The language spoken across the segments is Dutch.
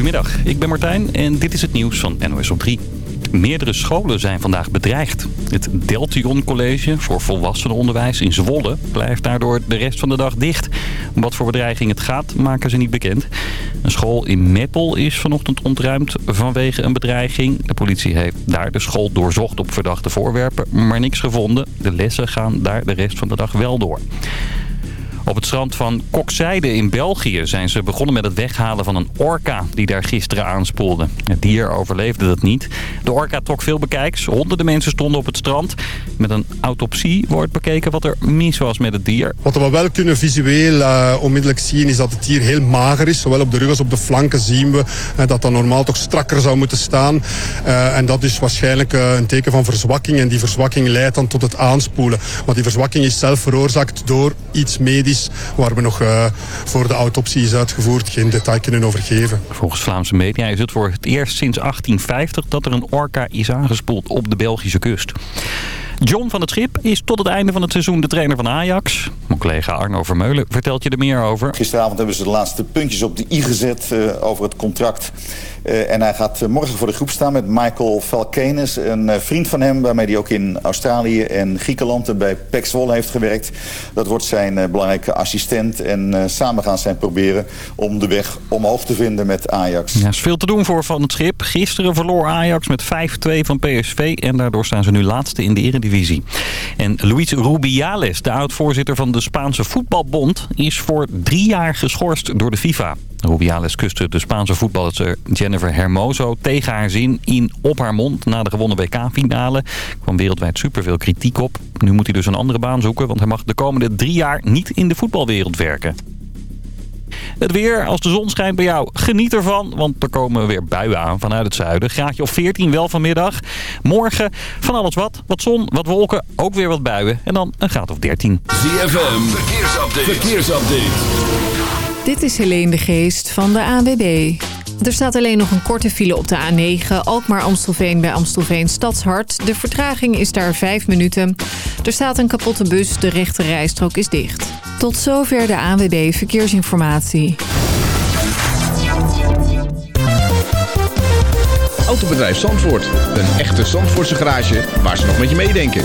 Goedemiddag, ik ben Martijn en dit is het nieuws van NOS op 3. Meerdere scholen zijn vandaag bedreigd. Het Deltion College voor volwassenenonderwijs in Zwolle blijft daardoor de rest van de dag dicht. wat voor bedreiging het gaat, maken ze niet bekend. Een school in Meppel is vanochtend ontruimd vanwege een bedreiging. De politie heeft daar de school doorzocht op verdachte voorwerpen, maar niks gevonden. De lessen gaan daar de rest van de dag wel door. Op het strand van Kokzijde in België zijn ze begonnen met het weghalen van een orka die daar gisteren aanspoelde. Het dier overleefde dat niet. De orka trok veel bekijks. Honderden mensen stonden op het strand. Met een autopsie wordt bekeken wat er mis was met het dier. Wat we wel kunnen visueel eh, onmiddellijk zien is dat het dier heel mager is. Zowel op de rug als op de flanken zien we eh, dat dat normaal toch strakker zou moeten staan. Eh, en dat is waarschijnlijk een teken van verzwakking. En die verzwakking leidt dan tot het aanspoelen. Maar die verzwakking is zelf veroorzaakt door iets medisch waar we nog eh, voor de autopsie is uitgevoerd geen detail kunnen overgeven. Volgens Vlaamse media is het voor het eerst sinds 1850 dat er een orka is aangespoeld op de Belgische kust. John van het Schip is tot het einde van het seizoen de trainer van Ajax. Mijn collega Arno Vermeulen vertelt je er meer over. Gisteravond hebben ze de laatste puntjes op de i gezet eh, over het contract eh, en hij gaat eh, morgen voor de groep staan met Michael Falkenes, een eh, vriend van hem... waarmee hij ook in Australië en Griekenland bij Pek heeft gewerkt. Dat wordt zijn belangrijke assistent. En samen gaan zij proberen om de weg omhoog te vinden met Ajax. Ja, is veel te doen voor Van het Schip. Gisteren verloor Ajax met 5-2 van PSV en daardoor staan ze nu laatste in de eredivisie. En Luis Rubiales, de oud-voorzitter van de Spaanse Voetbalbond... is voor drie jaar geschorst door de FIFA. Rubiales kustte de Spaanse voetballer Jennifer Hermoso tegen haar zin in op haar mond na de gewonnen WK-finale. kwam wereldwijd superveel kritiek op. Nu moet hij dus een andere baan zoeken, want hij mag de komende drie jaar niet in de voetbalwereld werken. Het weer, als de zon schijnt bij jou, geniet ervan. Want er komen weer buien aan vanuit het zuiden. Graadje of 14 wel vanmiddag. Morgen van alles wat. Wat zon, wat wolken, ook weer wat buien. En dan een graad of 13. ZFM, verkeersupdate. verkeersupdate. Dit is Helene de Geest van de AWB. Er staat alleen nog een korte file op de A9, Alkmaar-Amstelveen bij Amstelveen Stadshart. De vertraging is daar 5 minuten. Er staat een kapotte bus, de rechte rijstrook is dicht. Tot zover de ANWB Verkeersinformatie. Autobedrijf Zandvoort, een echte Zandvoortse garage waar ze nog met je meedenken.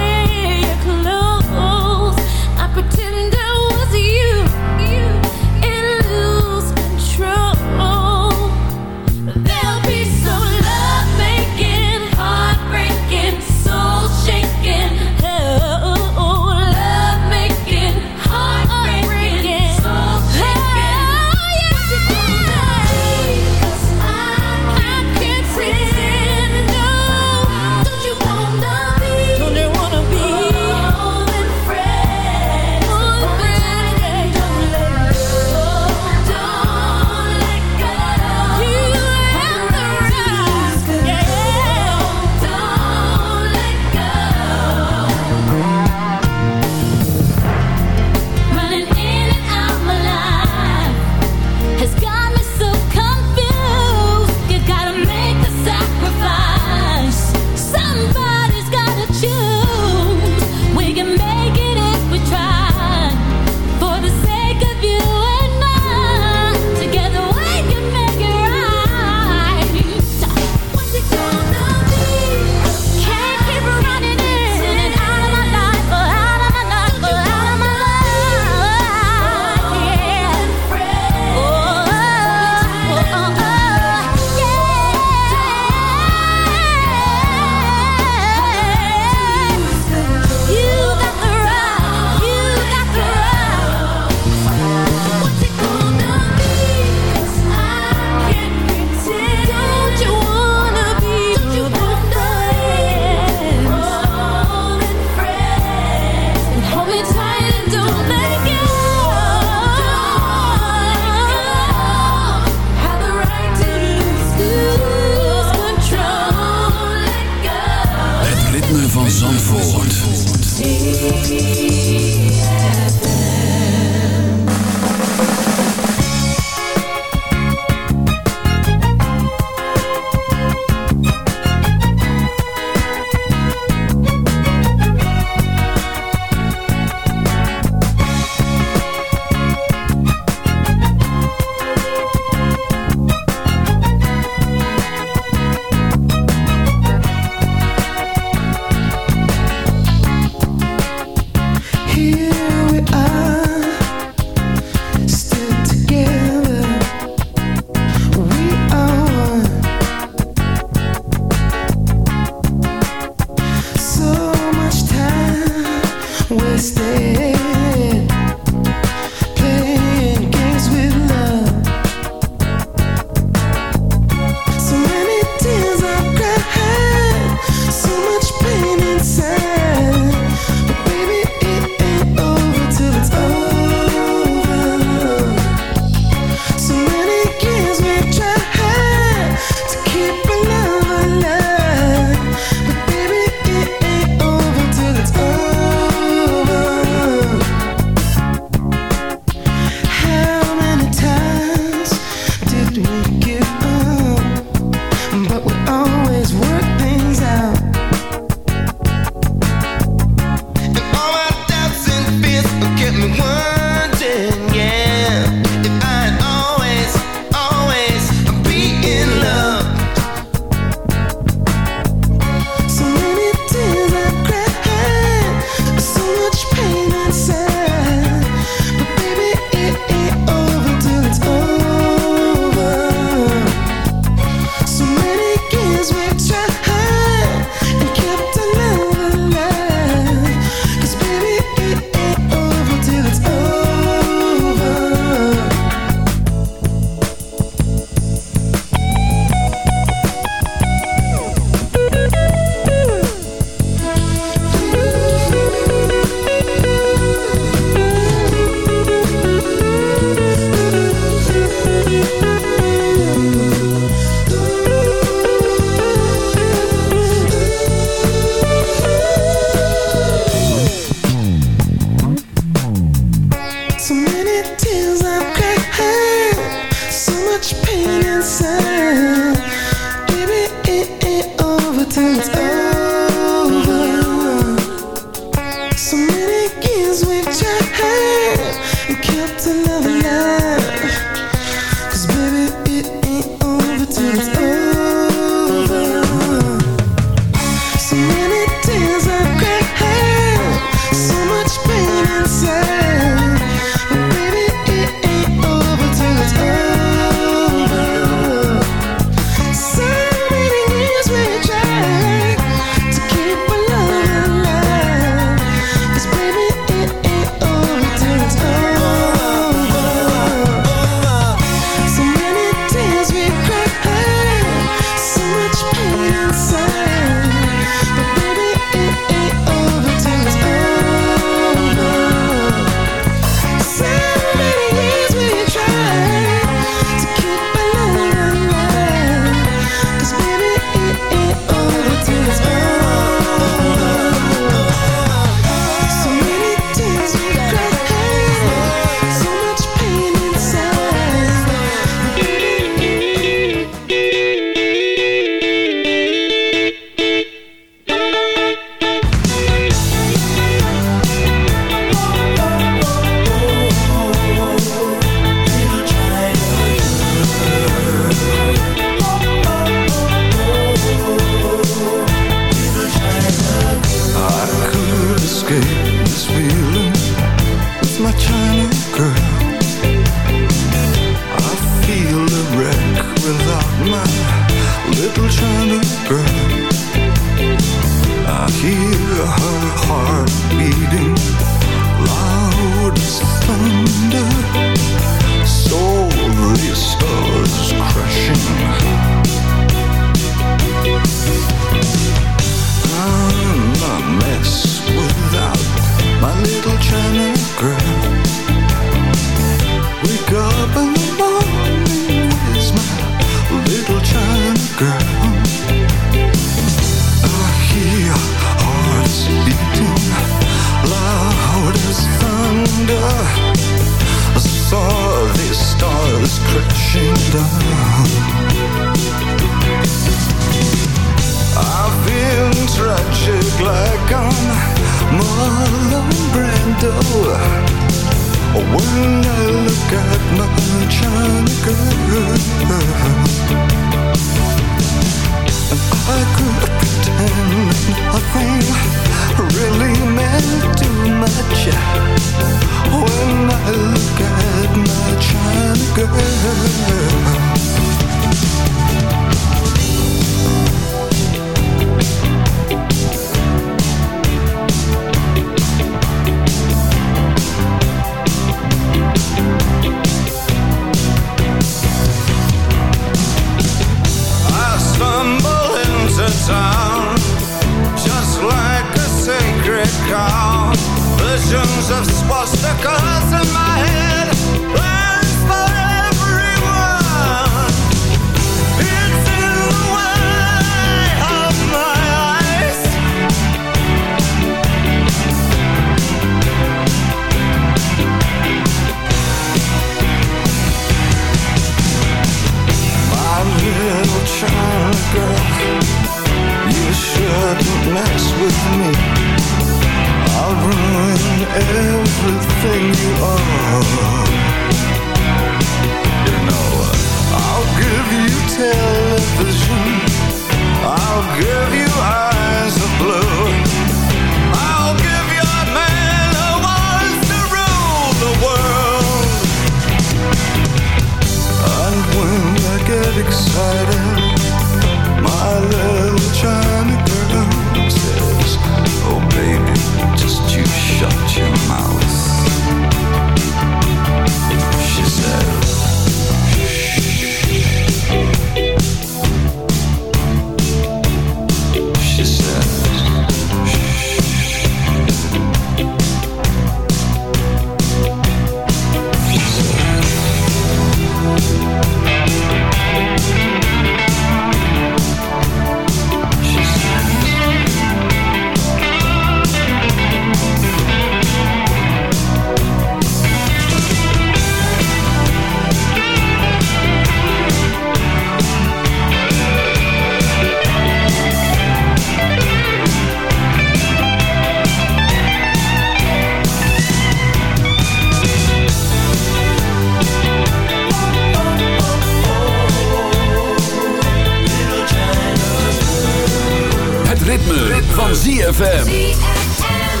ZFM.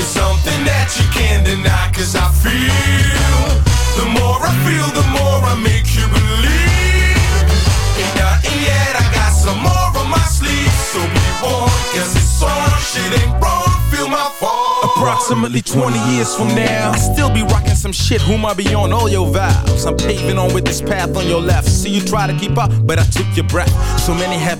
It's something that you can't deny, cause I feel. The more I feel, the more I make you believe. Ain't nothing yet, I got some more on my sleeve. So be warned, cause it's on, shit ain't wrong, feel my fall. Approximately 20 years from now, I still be rocking some shit. Whom I be on all your vibes. I'm paving on with this path on your left. See you try to keep up, but I took your breath. So many have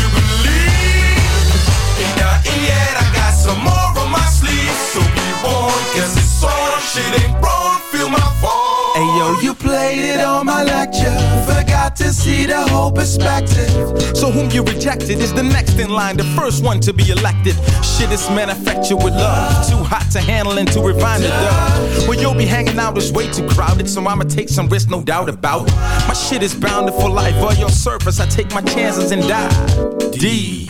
nothing yet, I got some more on my sleeve So be warned, cause this sort of shit ain't wrong, feel my yo, you played it on my lecture Forgot to see the whole perspective So whom you rejected is the next in line The first one to be elected Shit is manufactured with love Too hot to handle and to refine the dove Well, you'll be hanging out is way too crowded So I'ma take some risks, no doubt about it My shit is bounded for life On your surface, I take my chances and die D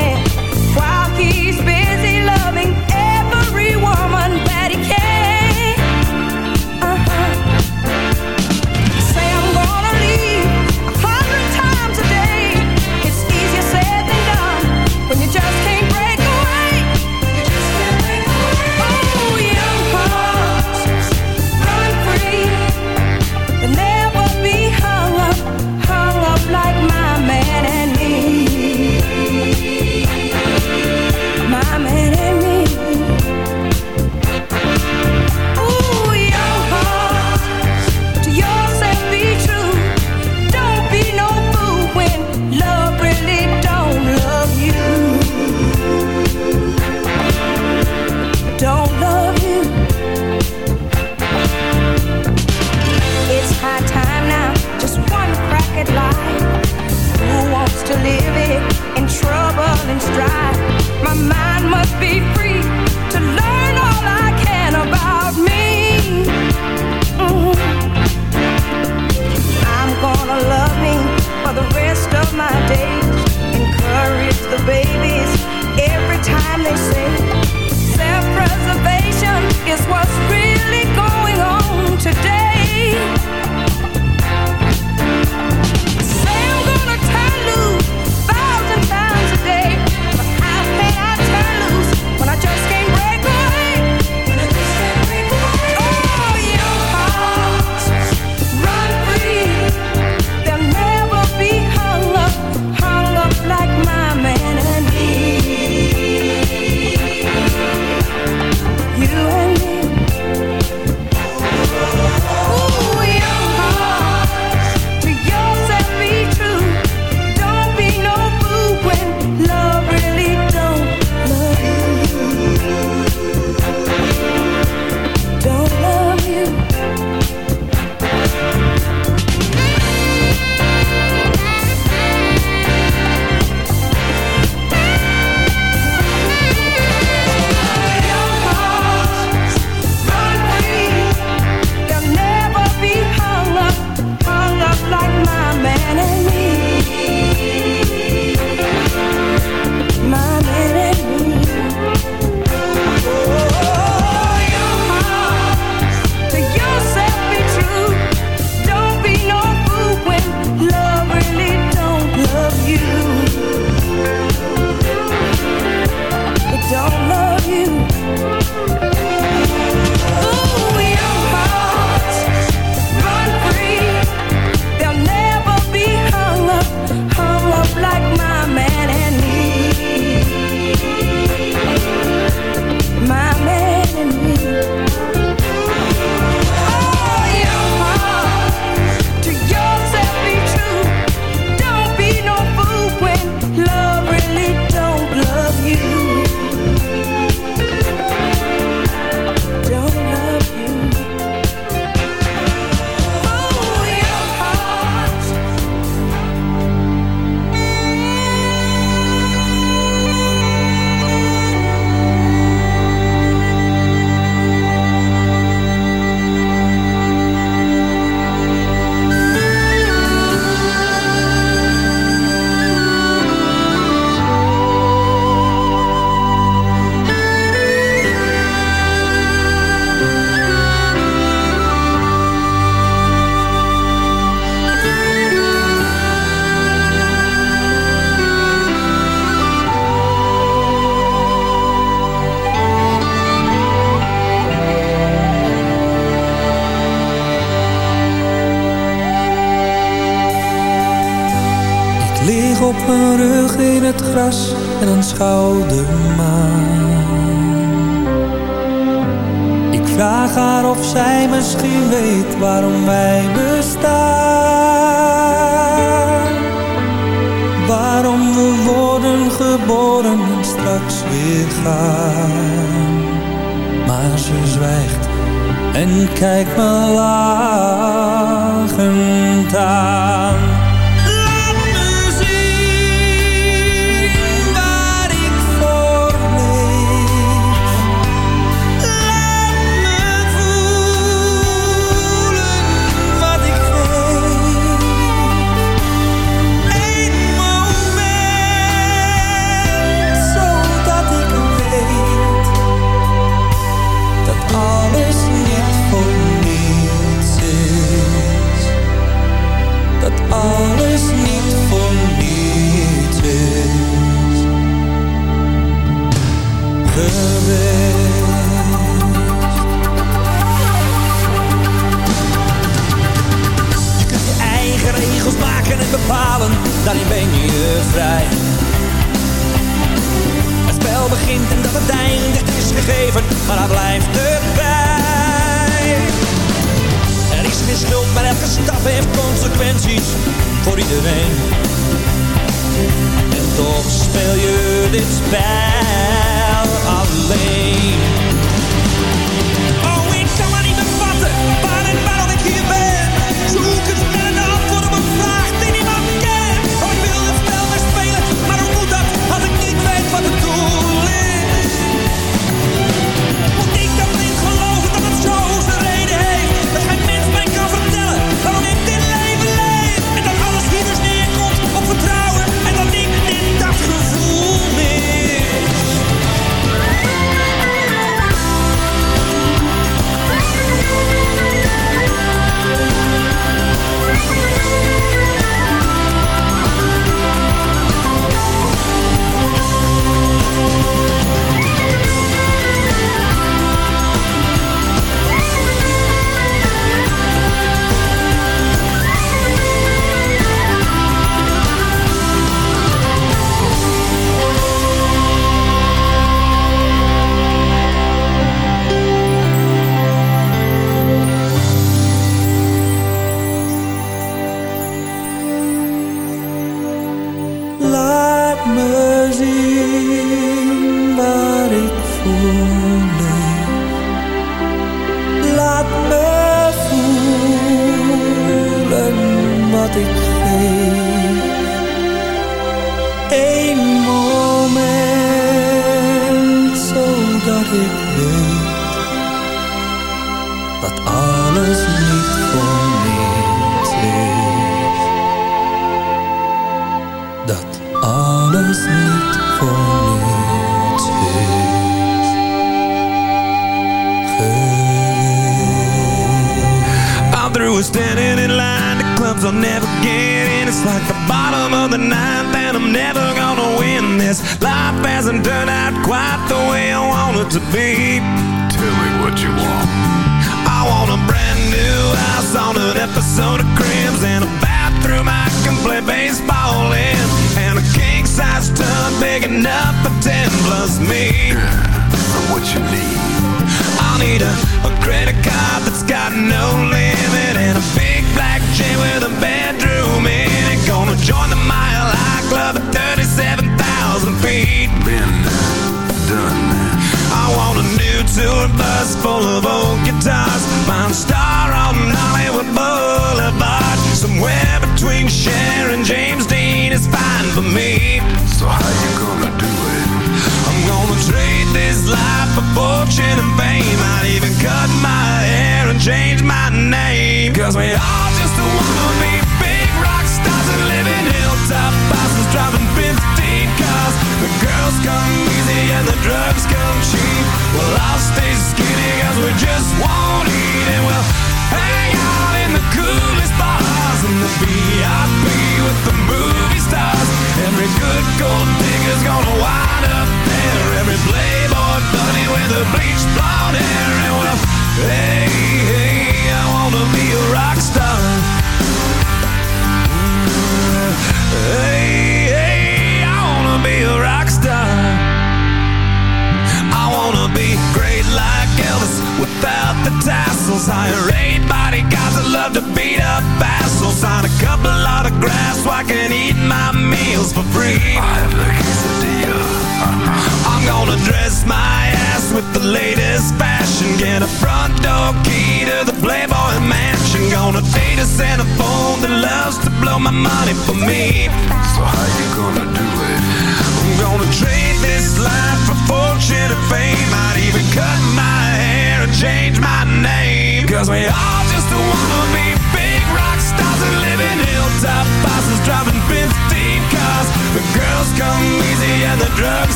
the baby